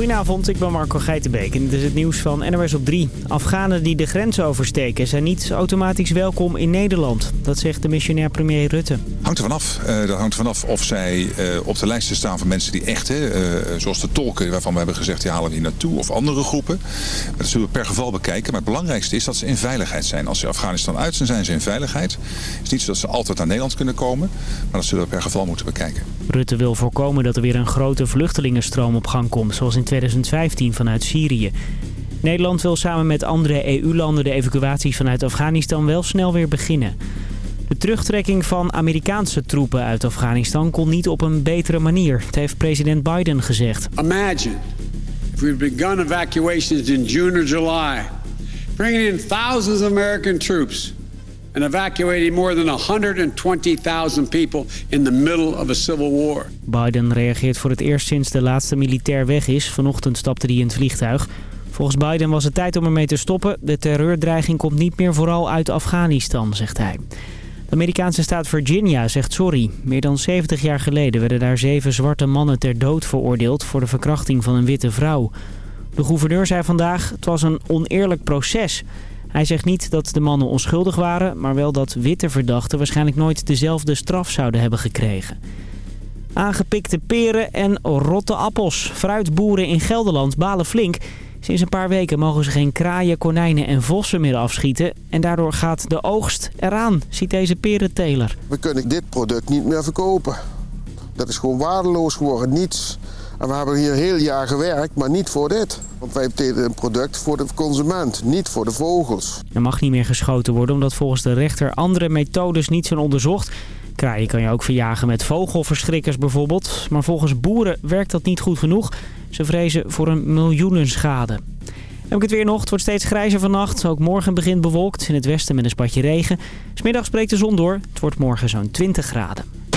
Goedenavond, ik ben Marco Geitenbeek en dit is het nieuws van NOS op 3. Afghanen die de grens oversteken zijn niet automatisch welkom in Nederland. Dat zegt de missionair premier Rutte. Hangt er vanaf. Uh, dat hangt vanaf of zij uh, op de lijsten staan van mensen die echt, hè, uh, zoals de tolken waarvan we hebben gezegd, die halen we hier naartoe. Of andere groepen. Dat zullen we per geval bekijken. Maar het belangrijkste is dat ze in veiligheid zijn. Als ze Afghanistan uit zijn, zijn ze in veiligheid. Het is niet zo dat ze altijd naar Nederland kunnen komen. Maar dat zullen we per geval moeten bekijken. Rutte wil voorkomen dat er weer een grote vluchtelingenstroom op gang komt, zoals in 2015 vanuit Syrië. Nederland wil samen met andere EU-landen de evacuaties vanuit Afghanistan wel snel weer beginnen. De terugtrekking van Amerikaanse troepen uit Afghanistan kon niet op een betere manier. Heeft president Biden gezegd. Imagine if evacuations in June or July, bringing in thousands of American troops and evacuating more than 120,000 people in the middle of a civil war. Biden reageert voor het eerst sinds de laatste militair weg is. Vanochtend stapte hij in het vliegtuig. Volgens Biden was het tijd om ermee te stoppen. De terreurdreiging komt niet meer vooral uit Afghanistan, zegt hij. De Amerikaanse staat Virginia zegt sorry. Meer dan 70 jaar geleden werden daar zeven zwarte mannen ter dood veroordeeld... voor de verkrachting van een witte vrouw. De gouverneur zei vandaag, het was een oneerlijk proces... Hij zegt niet dat de mannen onschuldig waren, maar wel dat witte verdachten waarschijnlijk nooit dezelfde straf zouden hebben gekregen. Aangepikte peren en rotte appels. Fruitboeren in Gelderland balen flink. Sinds een paar weken mogen ze geen kraaien, konijnen en vossen meer afschieten. En daardoor gaat de oogst eraan, ziet deze perenteler. We kunnen dit product niet meer verkopen. Dat is gewoon waardeloos geworden. Niets en we hebben hier heel jaar gewerkt, maar niet voor dit. Want wij hebben een product voor de consument, niet voor de vogels. Er mag niet meer geschoten worden omdat volgens de rechter andere methodes niet zijn onderzocht. Kraaien kan je ook verjagen met vogelverschrikkers bijvoorbeeld. Maar volgens boeren werkt dat niet goed genoeg. Ze vrezen voor een miljoenenschade. Heb ik het weer nog. Het wordt steeds grijzer vannacht. Ook morgen begint bewolkt. In het westen met een spatje regen. Smiddags breekt de zon door. Het wordt morgen zo'n 20 graden.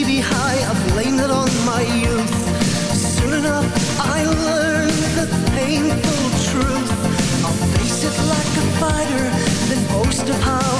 Maybe high, I blame it on my youth. Soon enough, I learned the painful truth. I'll face it like a fighter, then boast of how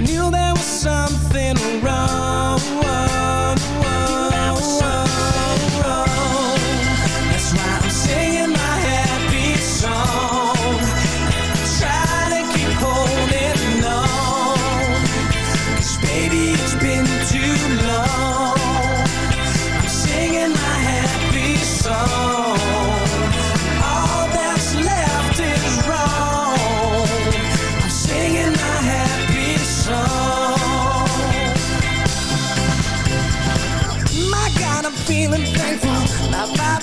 Knew that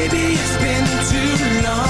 Maybe it's been too long.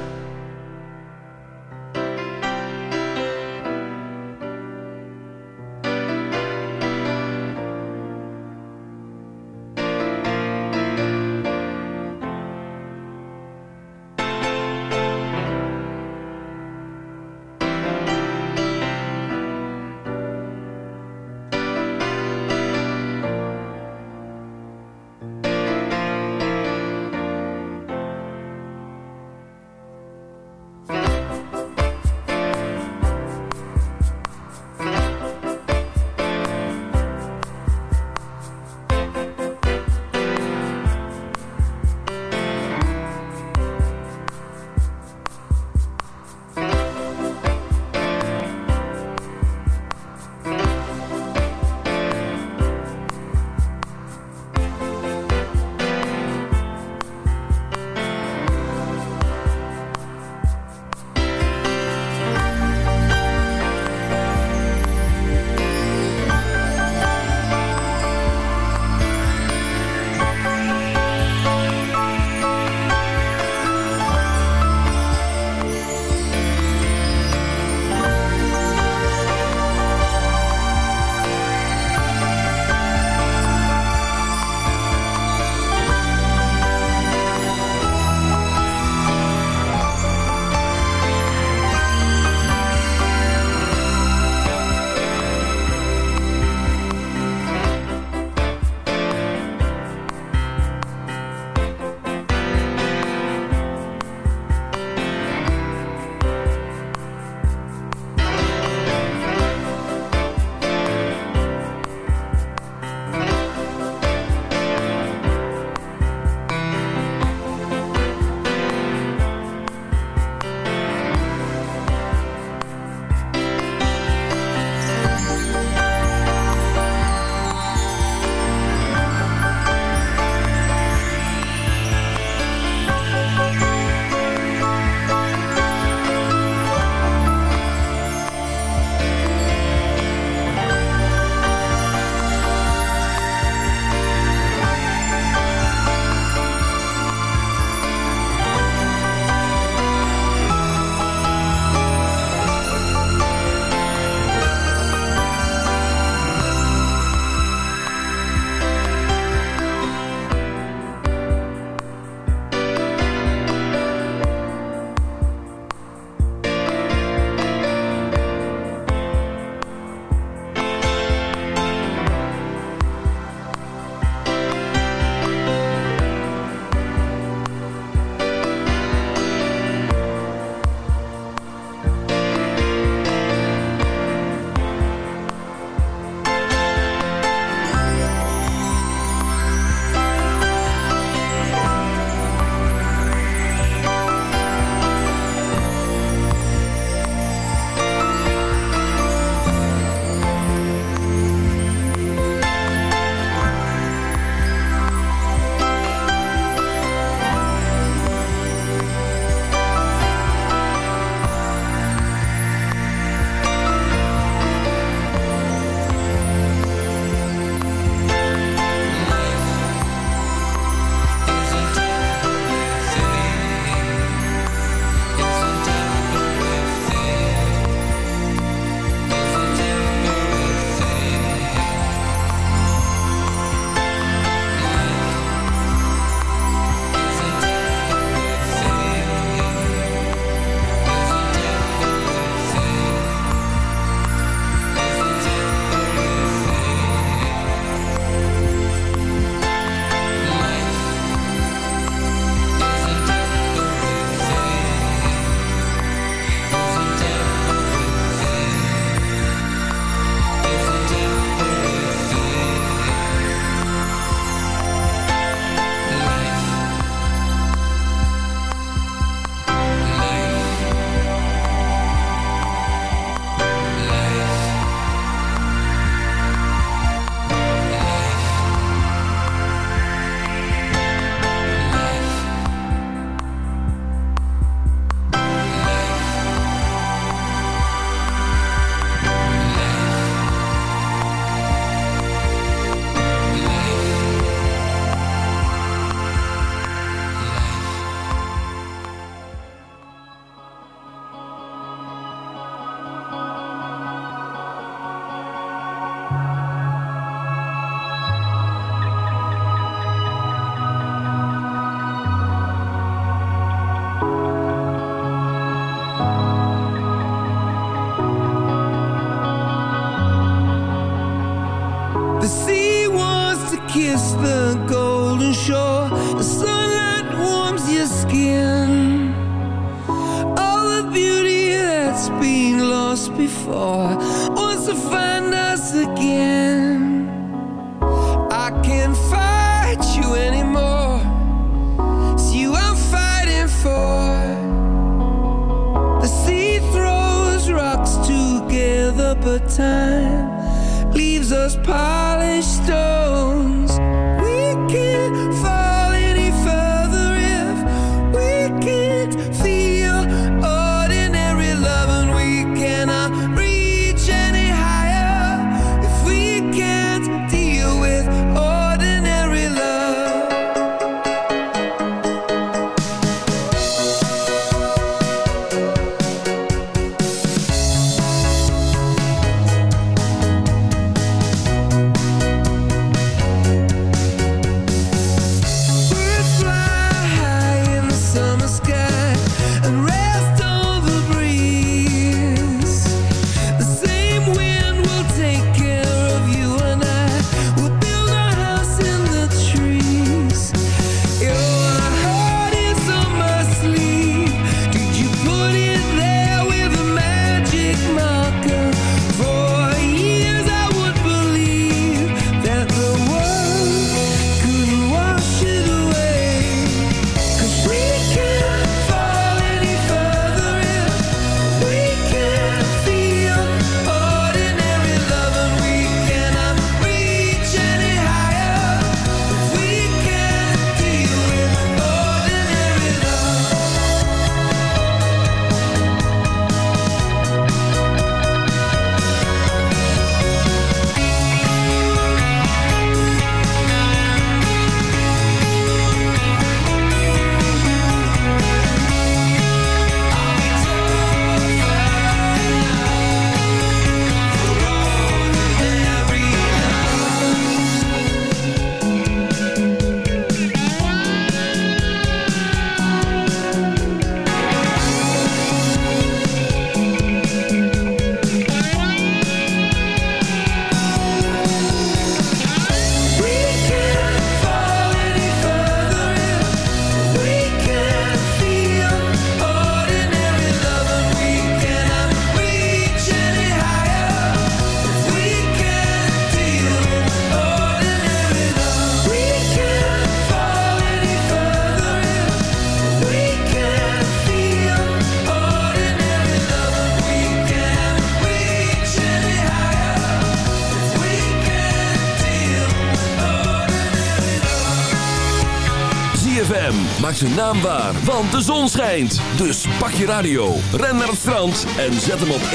ZFM. Maak zijn naam waar, want de zon schijnt. Dus pak je radio, ren naar het strand en zet hem op 106.9.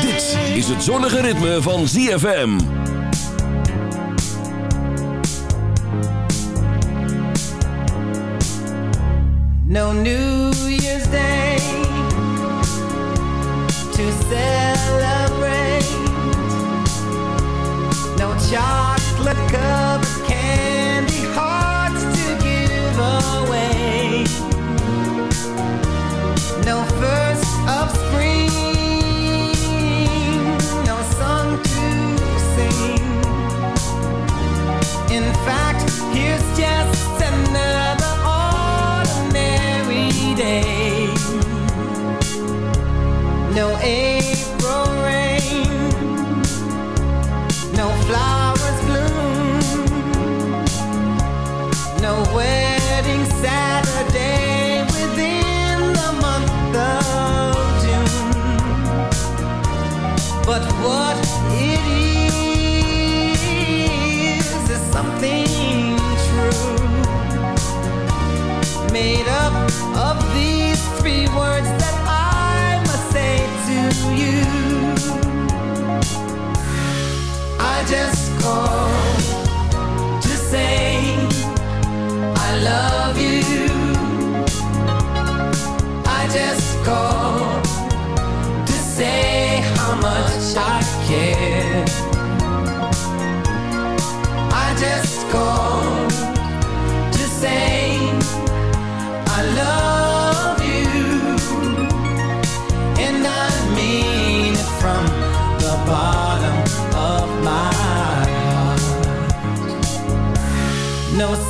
Dit is het zonnige ritme van ZFM. No New Year's Day To celebrate No chocolate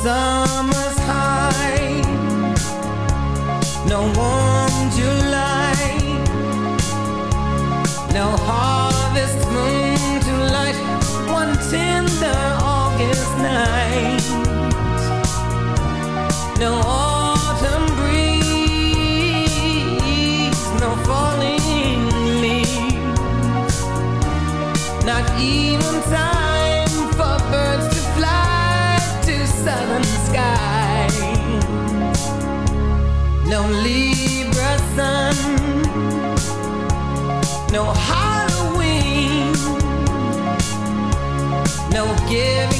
sun Libra sun No Halloween. No give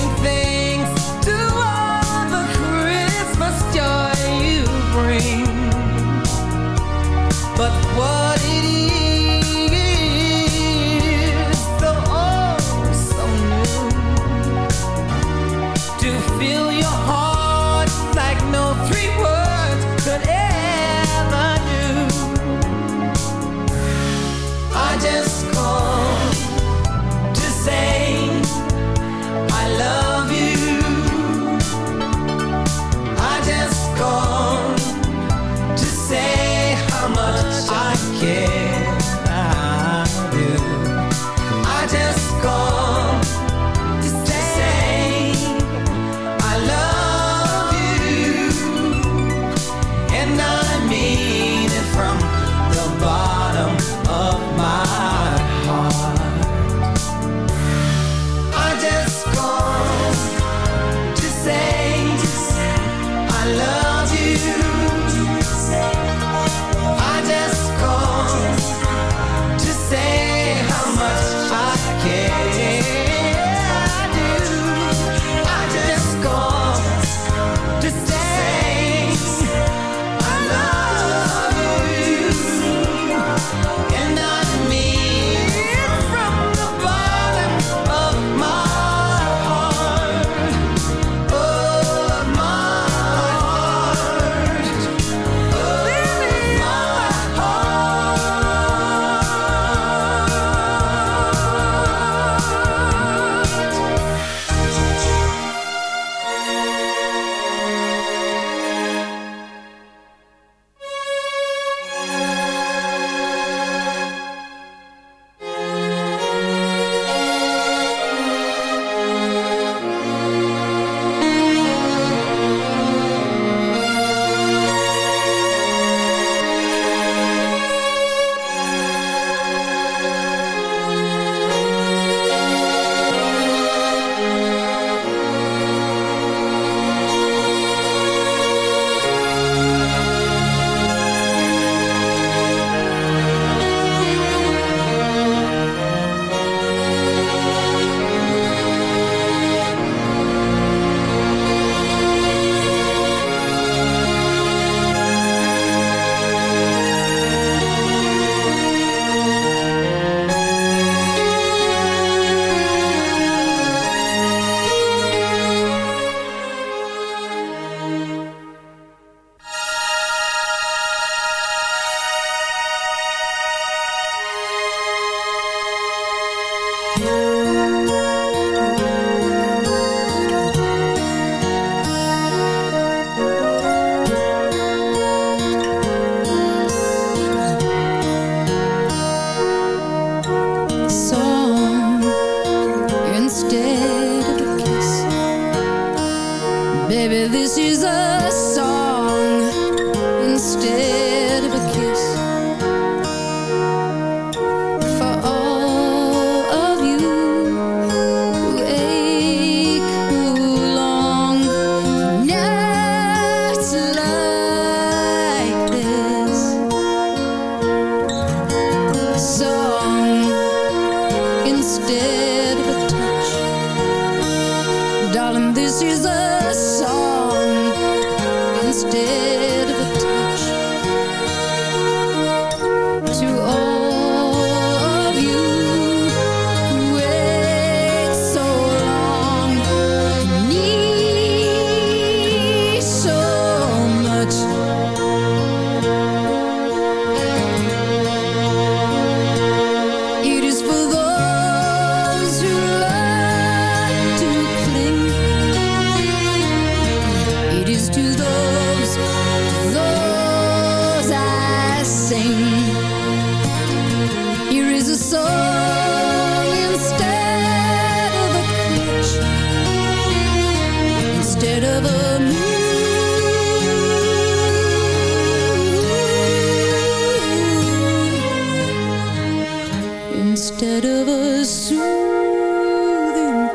a soothing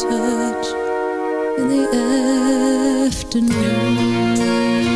touch in the afternoon.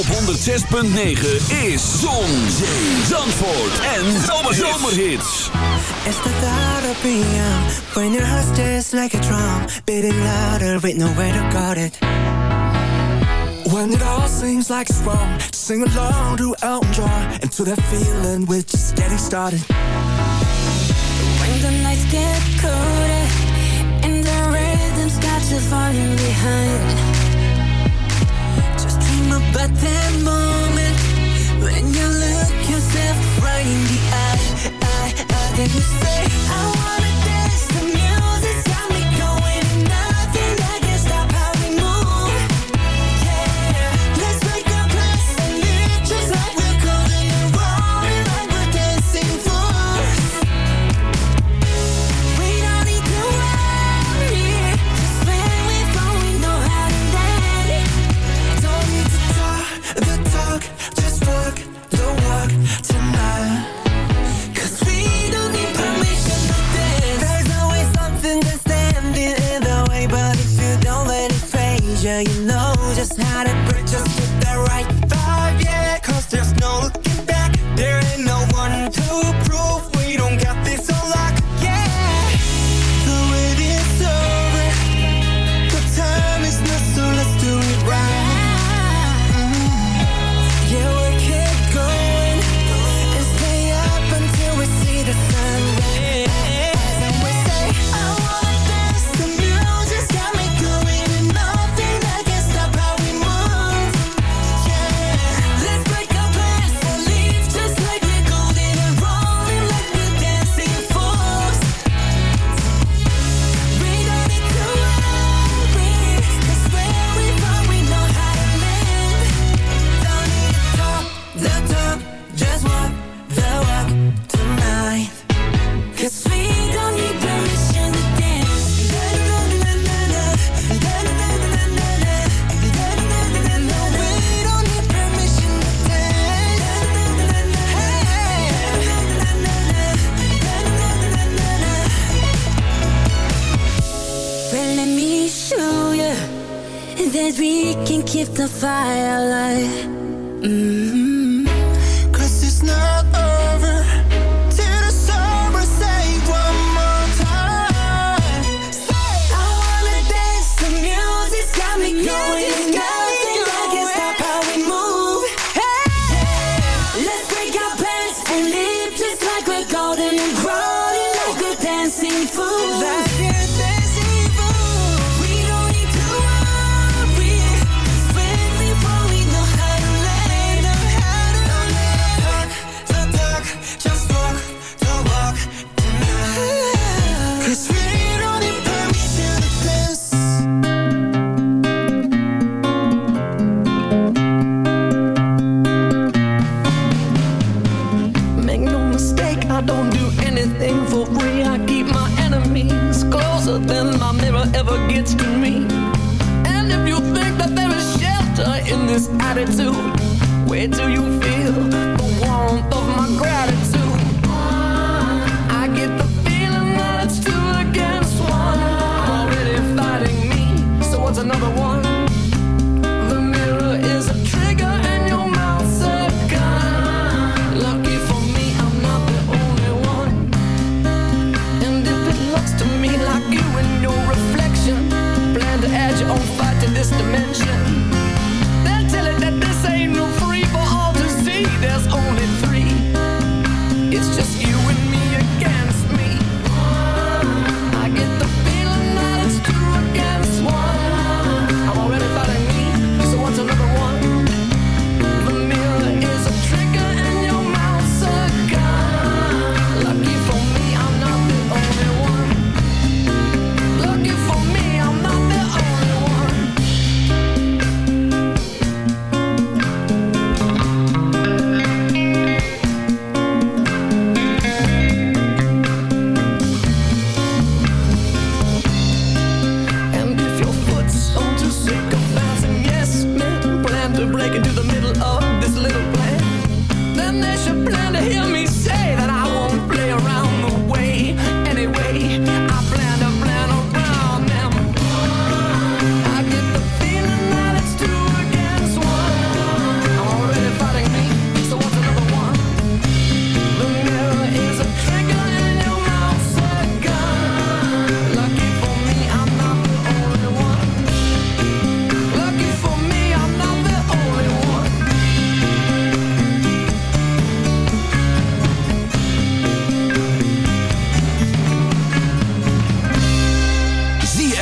op 106.9 is Zon, Zee, Zandvoort en Zomerhits. It's the thought of being when your heart's just like a drum, beating louder with nowhere to guard it. When it all seems like it's wrong, sing along to Elton John and to that feeling we're just getting started. When the nights get colder and the rhythm's got you falling behind. But that moment when you look yourself right in the eye, I, I, then you say, I wanna.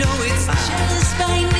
know it's just fine.